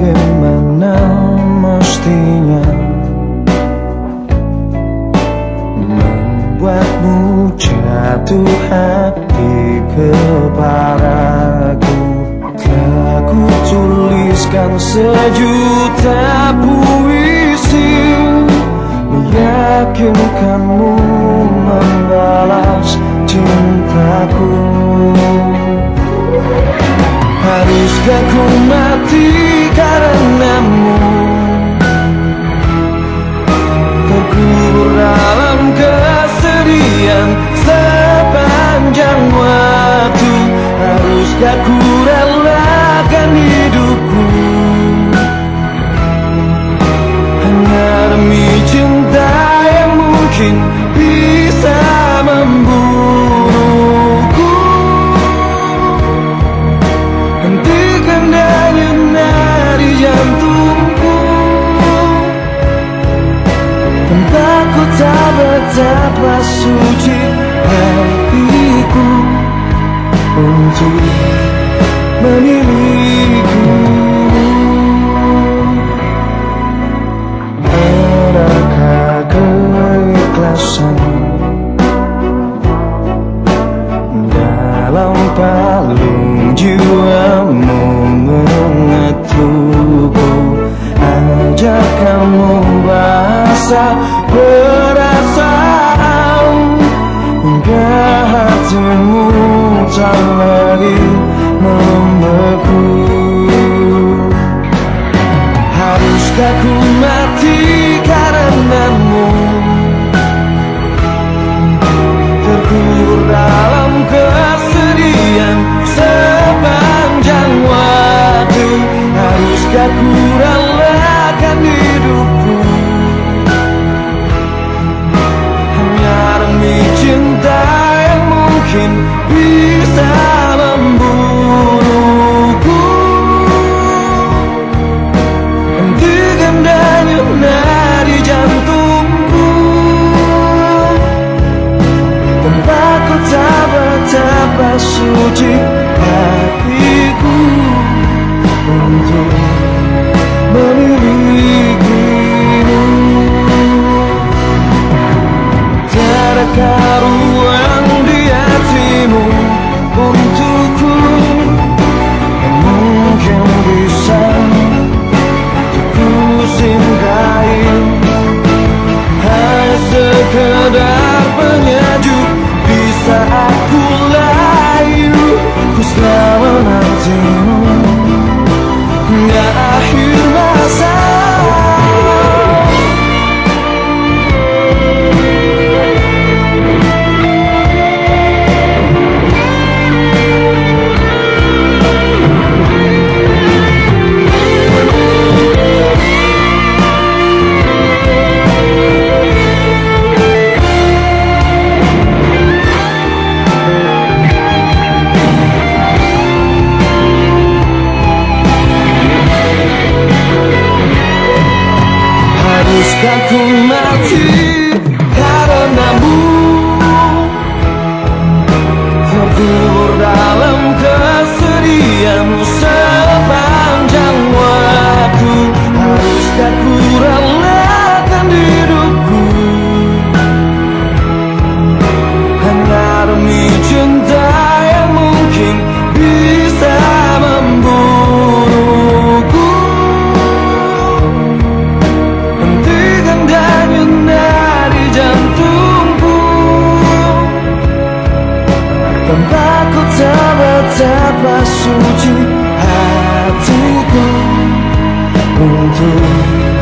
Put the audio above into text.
bagaimana mestinya Membuatmu jatuh hati kepadaku? Telah ku tuliskan sejuta puisi Meyakinkanmu Haruskah ku relakan hidupku. Hanya demi cinta yang mungkin bisa membunuhku. Hentikan denyut nadi jantungku. Tanpaku tak betapa suci hatiku Untuk Palung jiwamu mengetukku Ajak kamu bahasa perasaan. Hingga hatimu tak lagi Haruskah ku relakan hidupku. Hanya demi cinta yang mungkin bisa membunuhku. Hentikan denyut nadi jantungku. Tanpaku tak betapa suci Tanpaku tak betapa suci hatiku. Untuk